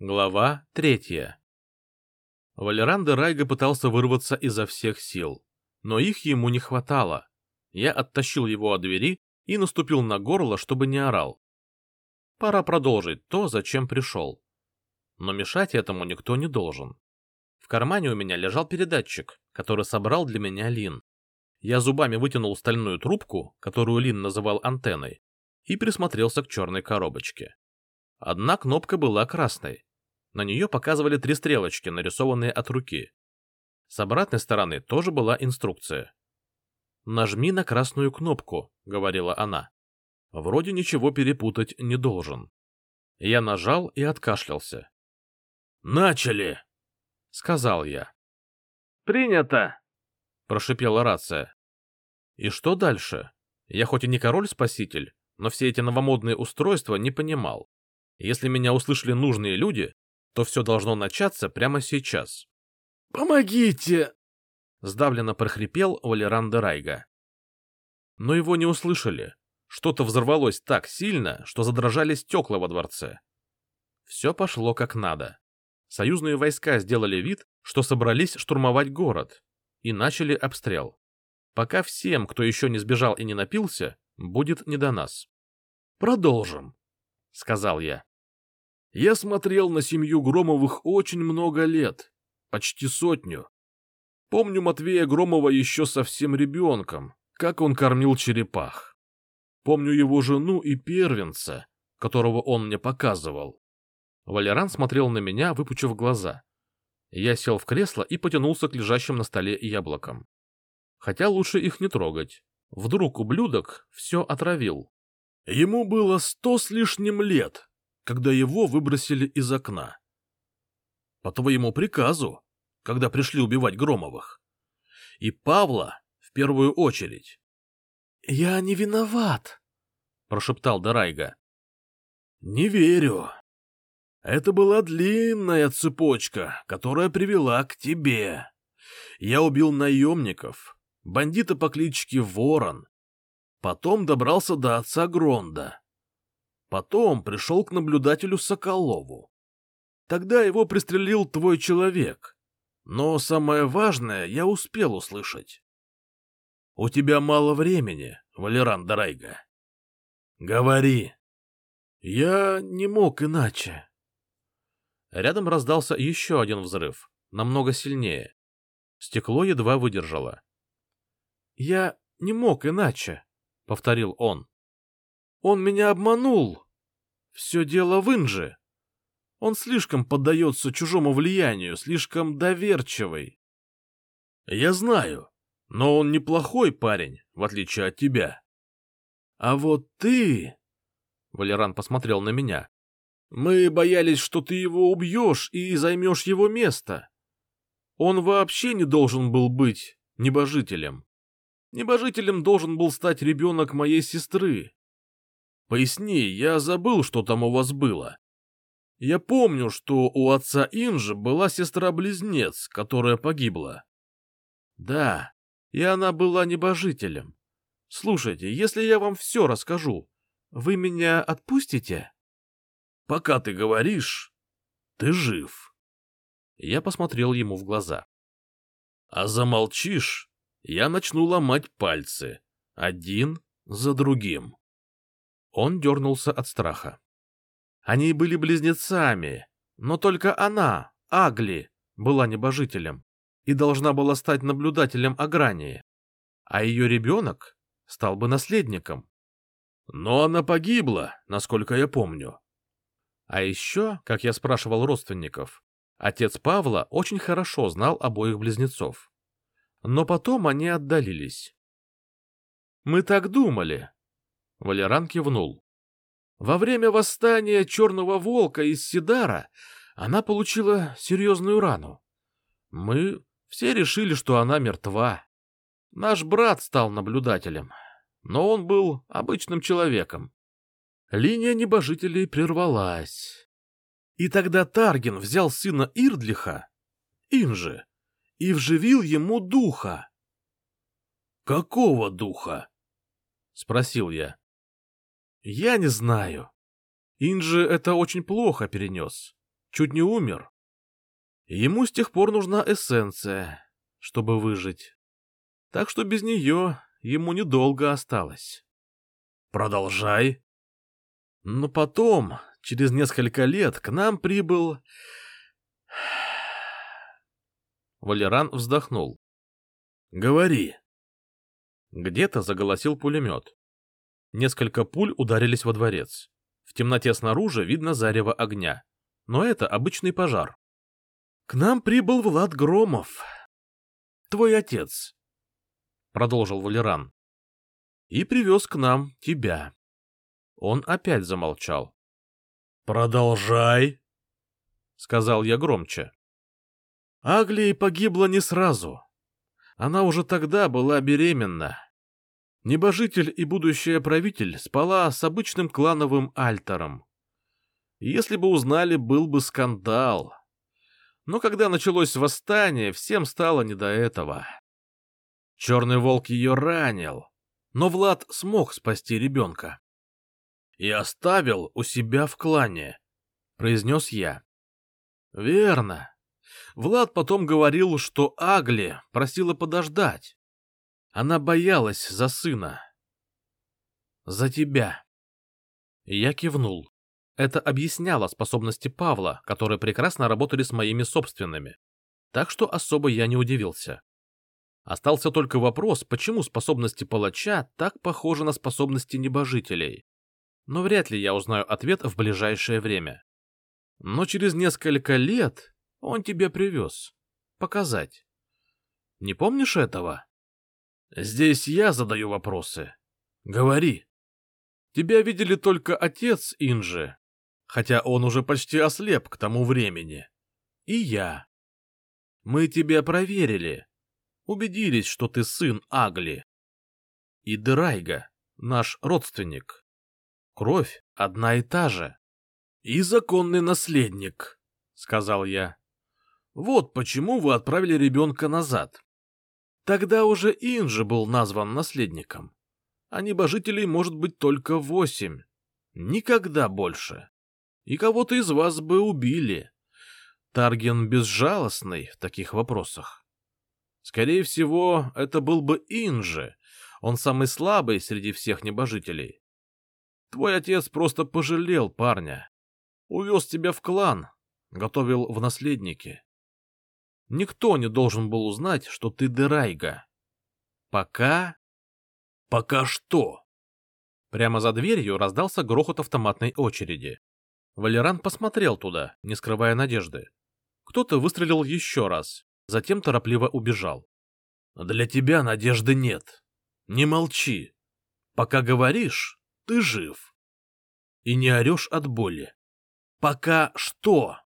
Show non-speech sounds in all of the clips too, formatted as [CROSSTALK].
Глава третья Валеран де Райга пытался вырваться изо всех сил, но их ему не хватало. Я оттащил его от двери и наступил на горло, чтобы не орал. Пора продолжить то, зачем пришел. Но мешать этому никто не должен. В кармане у меня лежал передатчик, который собрал для меня Лин. Я зубами вытянул стальную трубку, которую Лин называл антенной, и присмотрелся к черной коробочке. Одна кнопка была красной, на нее показывали три стрелочки, нарисованные от руки. С обратной стороны тоже была инструкция. «Нажми на красную кнопку», — говорила она. Вроде ничего перепутать не должен. Я нажал и откашлялся. «Начали!» — сказал я. «Принято!» — прошипела рация. И что дальше? Я хоть и не король-спаситель, но все эти новомодные устройства не понимал. Если меня услышали нужные люди, то все должно начаться прямо сейчас. «Помогите!» — сдавленно прохрипел Валеран де Райга. Но его не услышали. Что-то взорвалось так сильно, что задрожали стекла во дворце. Все пошло как надо. Союзные войска сделали вид, что собрались штурмовать город, и начали обстрел. Пока всем, кто еще не сбежал и не напился, будет не до нас. «Продолжим», — сказал я. Я смотрел на семью Громовых очень много лет, почти сотню. Помню Матвея Громова еще совсем ребенком, как он кормил черепах. Помню его жену и первенца, которого он мне показывал. Валеран смотрел на меня, выпучив глаза. Я сел в кресло и потянулся к лежащим на столе яблокам. Хотя лучше их не трогать. Вдруг ублюдок все отравил. Ему было сто с лишним лет, когда его выбросили из окна. По твоему приказу, когда пришли убивать Громовых. И Павла в первую очередь. — Я не виноват, — прошептал Дарайга. — Не верю. Это была длинная цепочка, которая привела к тебе. Я убил наемников, бандита по кличке Ворон. Потом добрался до отца Гронда. Потом пришел к наблюдателю Соколову. Тогда его пристрелил твой человек. Но самое важное я успел услышать. У тебя мало времени, Валеран Дарайга. Говори. Я не мог иначе. Рядом раздался еще один взрыв, намного сильнее. Стекло едва выдержало. — Я не мог иначе, — повторил он. Он меня обманул. Все дело в Инже. Он слишком поддается чужому влиянию, слишком доверчивый. Я знаю, но он неплохой парень, в отличие от тебя. А вот ты... Валеран посмотрел на меня. Мы боялись, что ты его убьешь и займешь его место. Он вообще не должен был быть небожителем. Небожителем должен был стать ребенок моей сестры. Поясни, я забыл, что там у вас было. Я помню, что у отца Инжи была сестра-близнец, которая погибла. Да, и она была небожителем. Слушайте, если я вам все расскажу, вы меня отпустите? Пока ты говоришь, ты жив. Я посмотрел ему в глаза. А замолчишь, я начну ломать пальцы, один за другим. Он дернулся от страха. Они были близнецами, но только она, Агли, была небожителем и должна была стать наблюдателем Агрании, а ее ребенок стал бы наследником. Но она погибла, насколько я помню. А еще, как я спрашивал родственников, отец Павла очень хорошо знал обоих близнецов. Но потом они отдалились. Мы так думали, Валеран кивнул. Во время восстания Черного Волка из Сидара она получила серьезную рану. Мы все решили, что она мертва. Наш брат стал наблюдателем, но он был обычным человеком. Линия небожителей прервалась. И тогда Тарген взял сына Ирдлиха, Инжи, и вживил ему духа. — Какого духа? — спросил я. Я не знаю. Инджи это очень плохо перенес. чуть не умер. Ему с тех пор нужна эссенция, чтобы выжить. Так что без нее ему недолго осталось. Продолжай. Но потом, через несколько лет, к нам прибыл... [SIGHS] Валеран вздохнул. Говори. Где-то заголосил пулемет. Несколько пуль ударились во дворец. В темноте снаружи видно зарево огня. Но это обычный пожар. К нам прибыл Влад Громов. Твой отец. Продолжил Валеран. И привез к нам тебя. Он опять замолчал. «Продолжай», — сказал я громче. Аглия погибла не сразу. Она уже тогда была беременна. Небожитель и будущая правитель спала с обычным клановым альтером. Если бы узнали, был бы скандал. Но когда началось восстание, всем стало не до этого. Черный волк ее ранил, но Влад смог спасти ребенка. «И оставил у себя в клане», — произнес я. «Верно. Влад потом говорил, что Агли просила подождать. Она боялась за сына. За тебя». Я кивнул. Это объясняло способности Павла, которые прекрасно работали с моими собственными. Так что особо я не удивился. Остался только вопрос, почему способности палача так похожи на способности небожителей. Но вряд ли я узнаю ответ в ближайшее время. Но через несколько лет он тебе привез. Показать. Не помнишь этого? Здесь я задаю вопросы. Говори. Тебя видели только отец Инжи, хотя он уже почти ослеп к тому времени. И я. Мы тебя проверили, убедились, что ты сын Агли. И Драйга, наш родственник. Кровь одна и та же. И законный наследник, — сказал я. Вот почему вы отправили ребенка назад. Тогда уже Инжи был назван наследником. А небожителей может быть только восемь. Никогда больше. И кого-то из вас бы убили. Тарген безжалостный в таких вопросах. Скорее всего, это был бы Инжи. Он самый слабый среди всех небожителей. Твой отец просто пожалел парня. Увез тебя в клан, готовил в наследники. Никто не должен был узнать, что ты Дерайга. Пока... Пока что? Прямо за дверью раздался грохот автоматной очереди. Валеран посмотрел туда, не скрывая надежды. Кто-то выстрелил еще раз, затем торопливо убежал. «Для тебя надежды нет. Не молчи. Пока говоришь, ты жив. И не орешь от боли. Пока что?»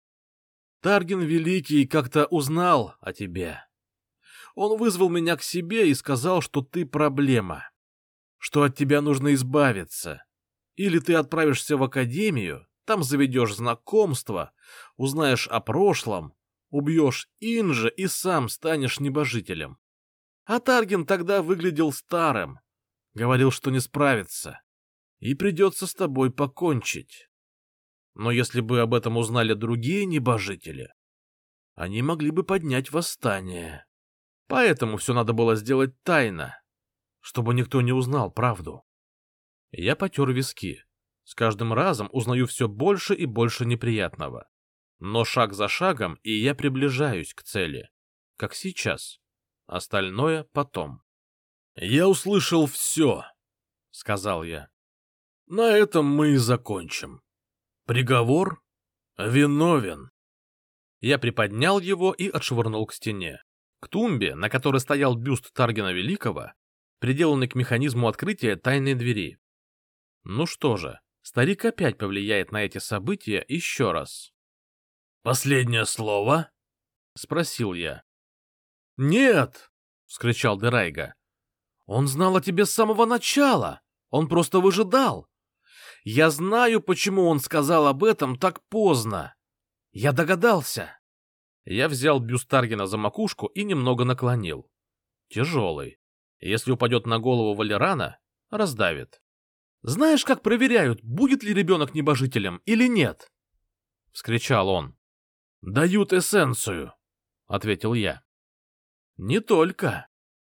Тарген Великий как-то узнал о тебе. Он вызвал меня к себе и сказал, что ты проблема, что от тебя нужно избавиться. Или ты отправишься в академию, там заведешь знакомство, узнаешь о прошлом, Убьешь Инжа и сам станешь небожителем. А Тарген тогда выглядел старым. Говорил, что не справится. И придется с тобой покончить. Но если бы об этом узнали другие небожители, они могли бы поднять восстание. Поэтому все надо было сделать тайно, чтобы никто не узнал правду. Я потер виски. С каждым разом узнаю все больше и больше неприятного. Но шаг за шагом, и я приближаюсь к цели. Как сейчас. Остальное потом. «Я услышал все», — сказал я. «На этом мы и закончим. Приговор виновен». Я приподнял его и отшвырнул к стене. К тумбе, на которой стоял бюст Таргена Великого, приделанный к механизму открытия тайной двери. Ну что же, старик опять повлияет на эти события еще раз. «Последнее слово?» — спросил я. «Нет!» — вскричал Дерайга. «Он знал о тебе с самого начала. Он просто выжидал. Я знаю, почему он сказал об этом так поздно. Я догадался». Я взял Бюстаргена за макушку и немного наклонил. Тяжелый. Если упадет на голову Валерана, раздавит. «Знаешь, как проверяют, будет ли ребенок небожителем или нет?» — вскричал он. Дают эссенцию, — ответил я. Не только.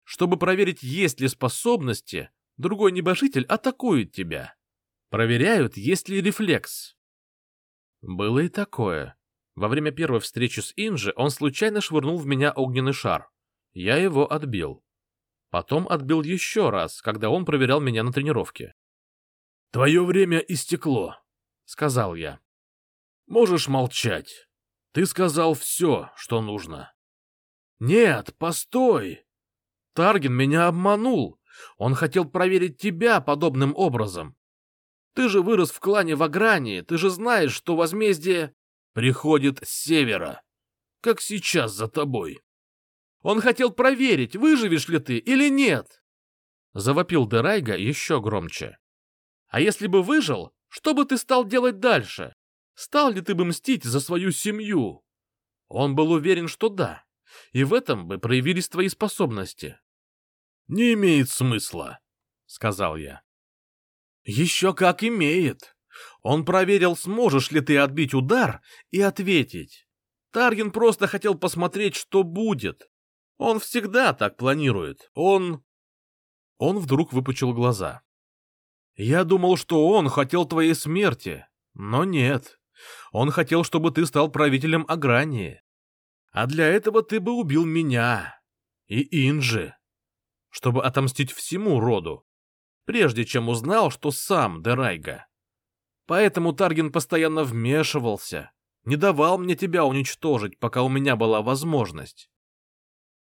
Чтобы проверить, есть ли способности, другой небожитель атакует тебя. Проверяют, есть ли рефлекс. Было и такое. Во время первой встречи с Инжи он случайно швырнул в меня огненный шар. Я его отбил. Потом отбил еще раз, когда он проверял меня на тренировке. — Твое время истекло, — сказал я. — Можешь молчать. Ты сказал все, что нужно. — Нет, постой. Тарген меня обманул. Он хотел проверить тебя подобным образом. Ты же вырос в клане Ваграни, ты же знаешь, что возмездие приходит с севера, как сейчас за тобой. Он хотел проверить, выживешь ли ты или нет. Завопил Дерайга еще громче. А если бы выжил, что бы ты стал делать дальше? Стал ли ты бы мстить за свою семью? Он был уверен, что да, и в этом бы проявились твои способности. — Не имеет смысла, — сказал я. — Еще как имеет. Он проверил, сможешь ли ты отбить удар и ответить. Тарген просто хотел посмотреть, что будет. Он всегда так планирует. Он... Он вдруг выпучил глаза. Я думал, что он хотел твоей смерти, но нет. Он хотел, чтобы ты стал правителем Агрании. А для этого ты бы убил меня и Инжи, чтобы отомстить всему роду, прежде чем узнал, что сам Дерайга. Поэтому Тарген постоянно вмешивался, не давал мне тебя уничтожить, пока у меня была возможность.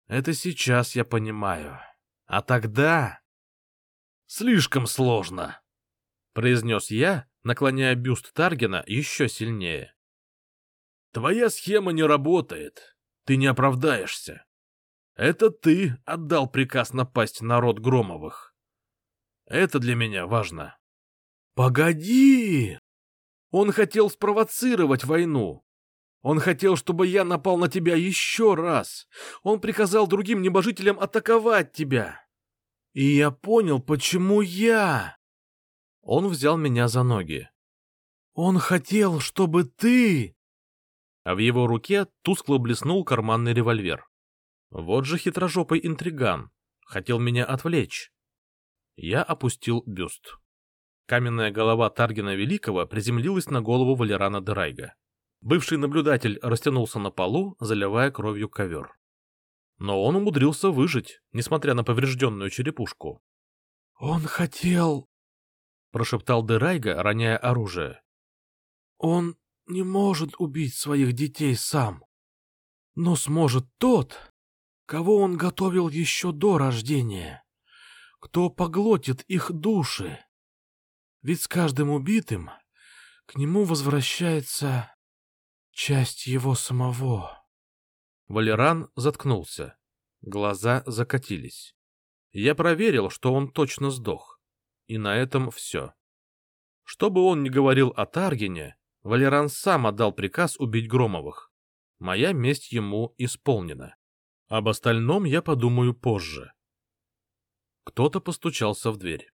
Это сейчас я понимаю. А тогда... Слишком сложно, — произнес я, наклоняя бюст Таргена еще сильнее. Твоя схема не работает. Ты не оправдаешься. Это ты отдал приказ напасть на род Громовых. Это для меня важно. Погоди! Он хотел спровоцировать войну. Он хотел, чтобы я напал на тебя еще раз. Он приказал другим небожителям атаковать тебя. И я понял, почему я... Он взял меня за ноги. Он хотел, чтобы ты... А в его руке тускло блеснул карманный револьвер. Вот же хитрожопый интриган. Хотел меня отвлечь. Я опустил бюст. Каменная голова Таргина Великого приземлилась на голову Валерана Дерайга. Бывший наблюдатель растянулся на полу, заливая кровью ковер. Но он умудрился выжить, несмотря на поврежденную черепушку. — Он хотел... — прошептал Дерайга, роняя оружие. — Он не может убить своих детей сам, но сможет тот, кого он готовил еще до рождения, кто поглотит их души. Ведь с каждым убитым к нему возвращается часть его самого. Валеран заткнулся. Глаза закатились. Я проверил, что он точно сдох. И на этом все. Что бы он ни говорил о Таргине, Валеран сам отдал приказ убить Громовых. Моя месть ему исполнена. Об остальном я подумаю позже. Кто-то постучался в дверь.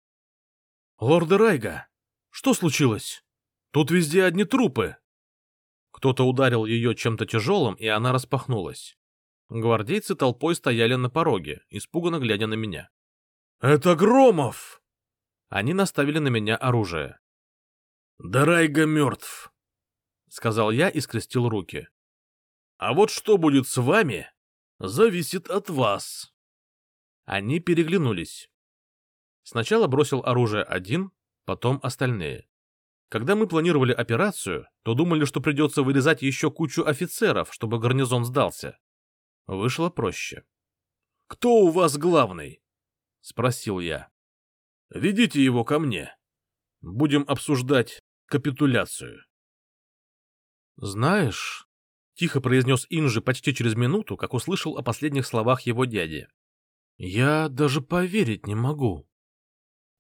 «Лорд Райга, что случилось? Тут везде одни трупы!» Кто-то ударил ее чем-то тяжелым, и она распахнулась. Гвардейцы толпой стояли на пороге, испуганно глядя на меня. «Это Громов!» Они наставили на меня оружие. «Дарайга мертв», — сказал я и скрестил руки. «А вот что будет с вами, зависит от вас». Они переглянулись. Сначала бросил оружие один, потом остальные. Когда мы планировали операцию, то думали, что придется вырезать еще кучу офицеров, чтобы гарнизон сдался. Вышло проще. — Кто у вас главный? — спросил я. — Ведите его ко мне. Будем обсуждать капитуляцию. — Знаешь, — тихо произнес Инжи почти через минуту, как услышал о последних словах его дяди. — Я даже поверить не могу.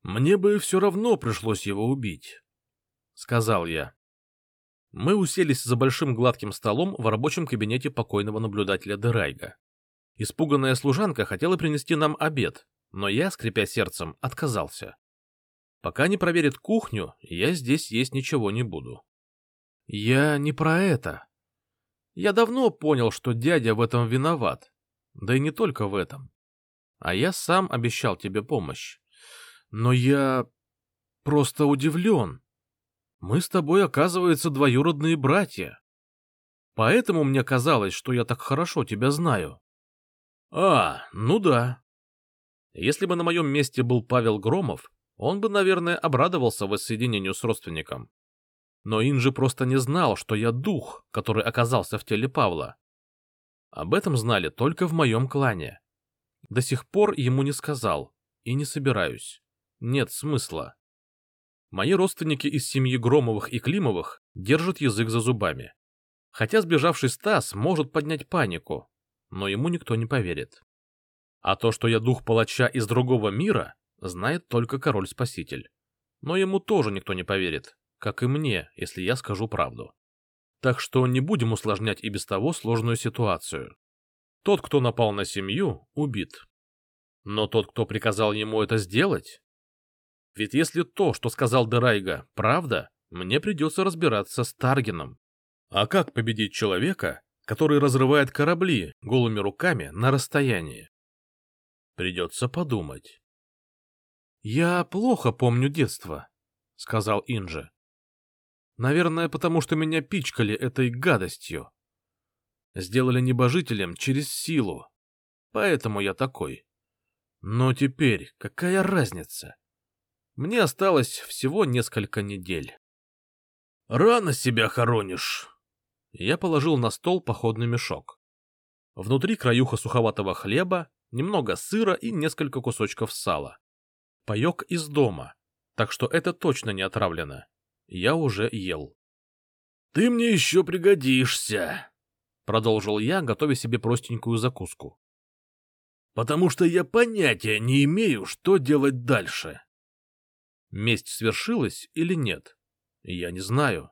Мне бы все равно пришлось его убить, — сказал я. Мы уселись за большим гладким столом в рабочем кабинете покойного наблюдателя Дерайга. Испуганная служанка хотела принести нам обед, но я, скрипя сердцем, отказался. Пока не проверит кухню, я здесь есть ничего не буду. Я не про это. Я давно понял, что дядя в этом виноват. Да и не только в этом. А я сам обещал тебе помощь. Но я просто удивлен. Мы с тобой, оказывается, двоюродные братья. Поэтому мне казалось, что я так хорошо тебя знаю. А, ну да. Если бы на моем месте был Павел Громов, он бы, наверное, обрадовался воссоединению с родственником. Но Инжи просто не знал, что я дух, который оказался в теле Павла. Об этом знали только в моем клане. До сих пор ему не сказал, и не собираюсь. Нет смысла. Мои родственники из семьи Громовых и Климовых держат язык за зубами. Хотя сбежавший Стас может поднять панику, но ему никто не поверит. А то, что я дух палача из другого мира, знает только король-спаситель. Но ему тоже никто не поверит, как и мне, если я скажу правду. Так что не будем усложнять и без того сложную ситуацию. Тот, кто напал на семью, убит. Но тот, кто приказал ему это сделать... Ведь если то, что сказал Дерайга, правда, мне придется разбираться с Таргином. А как победить человека, который разрывает корабли голыми руками на расстоянии? Придется подумать. — Я плохо помню детство, — сказал Инжи. — Наверное, потому что меня пичкали этой гадостью. Сделали небожителем через силу. Поэтому я такой. Но теперь какая разница? Мне осталось всего несколько недель. — Рано себя хоронишь, я положил на стол походный мешок. Внутри краюха суховатого хлеба, немного сыра и несколько кусочков сала. Паек из дома, так что это точно не отравлено. Я уже ел. — Ты мне еще пригодишься, — продолжил я, готовя себе простенькую закуску. — Потому что я понятия не имею, что делать дальше. Месть свершилась или нет? Я не знаю.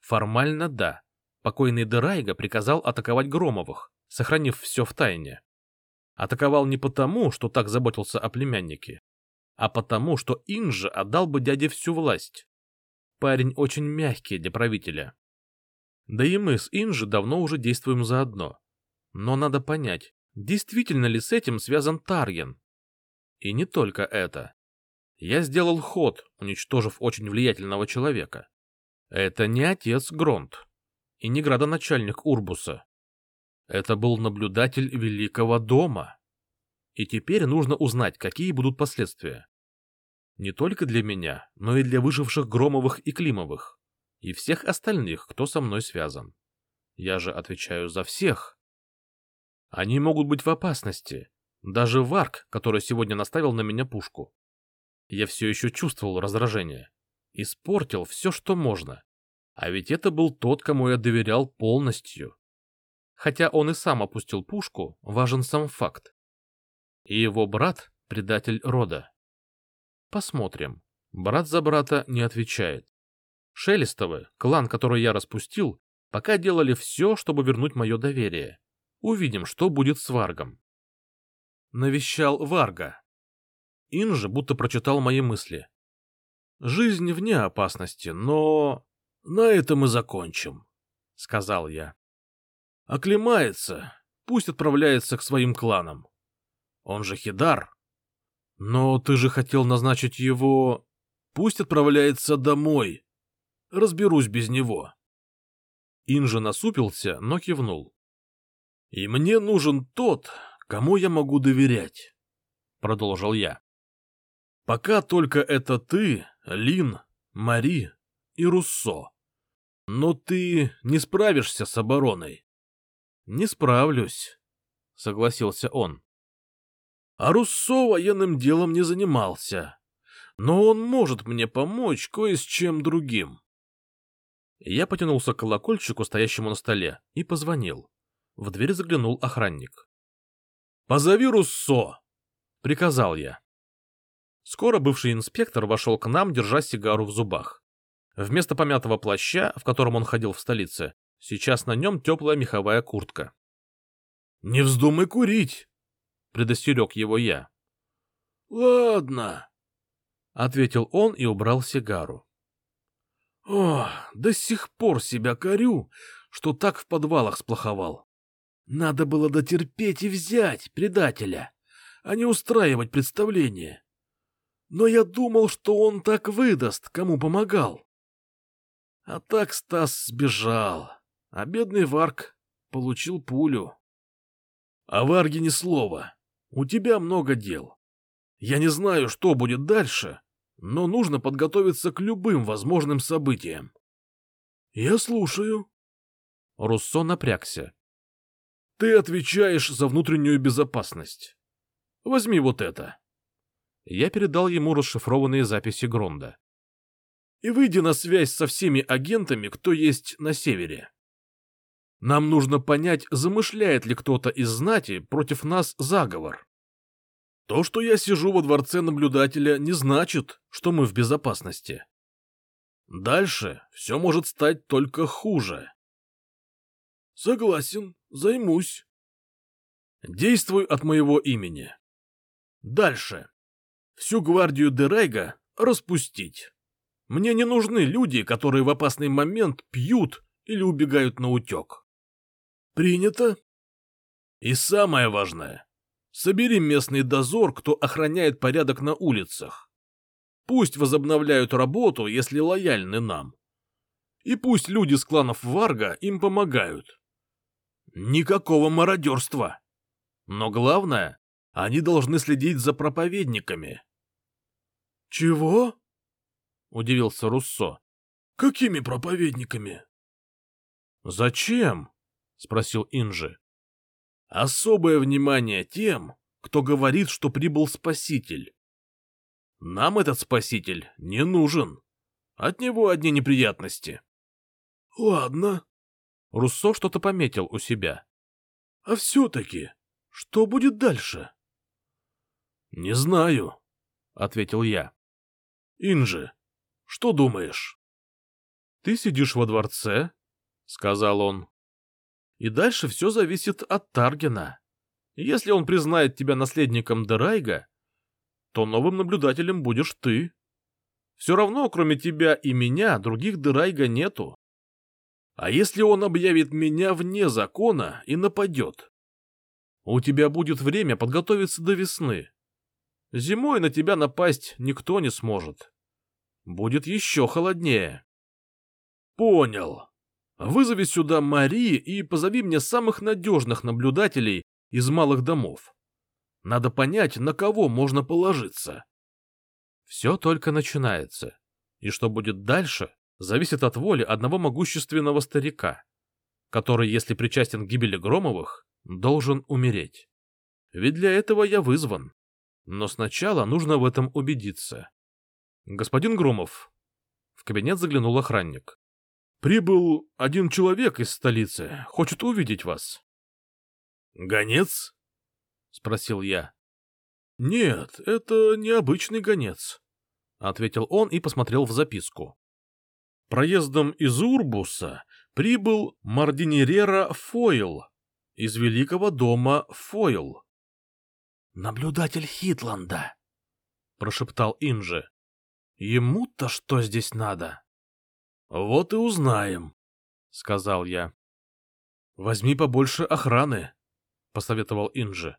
Формально да. Покойный Дерайга приказал атаковать Громовых, сохранив все в тайне. Атаковал не потому, что так заботился о племяннике, а потому, что Инжа отдал бы дяде всю власть. Парень очень мягкий для правителя. Да и мы с Инжи давно уже действуем заодно. Но надо понять, действительно ли с этим связан Тарген. И не только это. Я сделал ход, уничтожив очень влиятельного человека. Это не отец Гронт и не градоначальник Урбуса. Это был наблюдатель Великого дома. И теперь нужно узнать, какие будут последствия. Не только для меня, но и для выживших Громовых и Климовых, и всех остальных, кто со мной связан. Я же отвечаю за всех. Они могут быть в опасности. Даже Варк, который сегодня наставил на меня пушку. Я все еще чувствовал раздражение. Испортил все, что можно. А ведь это был тот, кому я доверял полностью. Хотя он и сам опустил пушку, важен сам факт. И его брат — предатель рода. Посмотрим. Брат за брата не отвечает. Шелестовы, клан, который я распустил, пока делали все, чтобы вернуть мое доверие. Увидим, что будет с Варгом. Навещал Варга. Инжи будто прочитал мои мысли. Жизнь вне опасности, но... На этом и закончим, — сказал я. Оклемается, пусть отправляется к своим кланам. Он же Хидар. Но ты же хотел назначить его... Пусть отправляется домой. Разберусь без него. Инжа насупился, но кивнул. И мне нужен тот, кому я могу доверять, — продолжил я. Пока только это ты, Лин, Мари и Руссо. Но ты не справишься с обороной. — Не справлюсь, — согласился он. А Руссо военным делом не занимался, но он может мне помочь кое с чем другим. Я потянулся к колокольчику, стоящему на столе, и позвонил. В дверь заглянул охранник. — Позови Руссо! — приказал я. Скоро бывший инспектор вошел к нам, держа сигару в зубах. Вместо помятого плаща, в котором он ходил в столице, сейчас на нем теплая меховая куртка. — Не вздумай курить! — предостерег его я. — Ладно, — ответил он и убрал сигару. — О, до сих пор себя корю, что так в подвалах сплоховал. Надо было дотерпеть и взять предателя, а не устраивать представление. Но я думал, что он так выдаст, кому помогал. А так Стас сбежал, а бедный Варк получил пулю. О Варге ни слова. У тебя много дел. Я не знаю, что будет дальше, но нужно подготовиться к любым возможным событиям. Я слушаю. Руссо напрягся. Ты отвечаешь за внутреннюю безопасность. Возьми вот это. Я передал ему расшифрованные записи Гронда. И выйди на связь со всеми агентами, кто есть на севере. Нам нужно понять, замышляет ли кто-то из знати против нас заговор. То, что я сижу во дворце наблюдателя, не значит, что мы в безопасности. Дальше все может стать только хуже. Согласен, займусь. Действуй от моего имени. Дальше. Всю гвардию Дерайга распустить. Мне не нужны люди, которые в опасный момент пьют или убегают на утек. Принято. И самое важное. Собери местный дозор, кто охраняет порядок на улицах. Пусть возобновляют работу, если лояльны нам. И пусть люди с кланов Варга им помогают. Никакого мародерства. Но главное, они должны следить за проповедниками. — Чего? — удивился Руссо. — Какими проповедниками? — Зачем? — спросил Инжи. — Особое внимание тем, кто говорит, что прибыл Спаситель. Нам этот Спаситель не нужен. От него одни неприятности. — Ладно. Руссо что-то пометил у себя. — А все-таки, что будет дальше? — Не знаю, — ответил я. — Инжи, что думаешь? — Ты сидишь во дворце, — сказал он. — И дальше все зависит от Таргена. Если он признает тебя наследником Дерайга, то новым наблюдателем будешь ты. Все равно, кроме тебя и меня, других Дерайга нету. А если он объявит меня вне закона и нападет? У тебя будет время подготовиться до весны. Зимой на тебя напасть никто не сможет. Будет еще холоднее. Понял. Вызови сюда Мари и позови мне самых надежных наблюдателей из малых домов. Надо понять, на кого можно положиться. Все только начинается. И что будет дальше, зависит от воли одного могущественного старика, который, если причастен к гибели Громовых, должен умереть. Ведь для этого я вызван. Но сначала нужно в этом убедиться. Господин Громов. В кабинет заглянул охранник. Прибыл один человек из столицы, хочет увидеть вас. Гонец? спросил я. Нет, это необычный гонец, ответил он и посмотрел в записку. Проездом из Урбуса прибыл Мардинерера Фойл из великого дома Фойл. «Наблюдатель Хитланда», — прошептал Инже. «Ему-то что здесь надо?» «Вот и узнаем», — сказал я. «Возьми побольше охраны», — посоветовал Инже.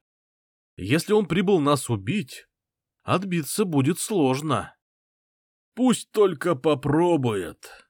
«Если он прибыл нас убить, отбиться будет сложно». «Пусть только попробует»,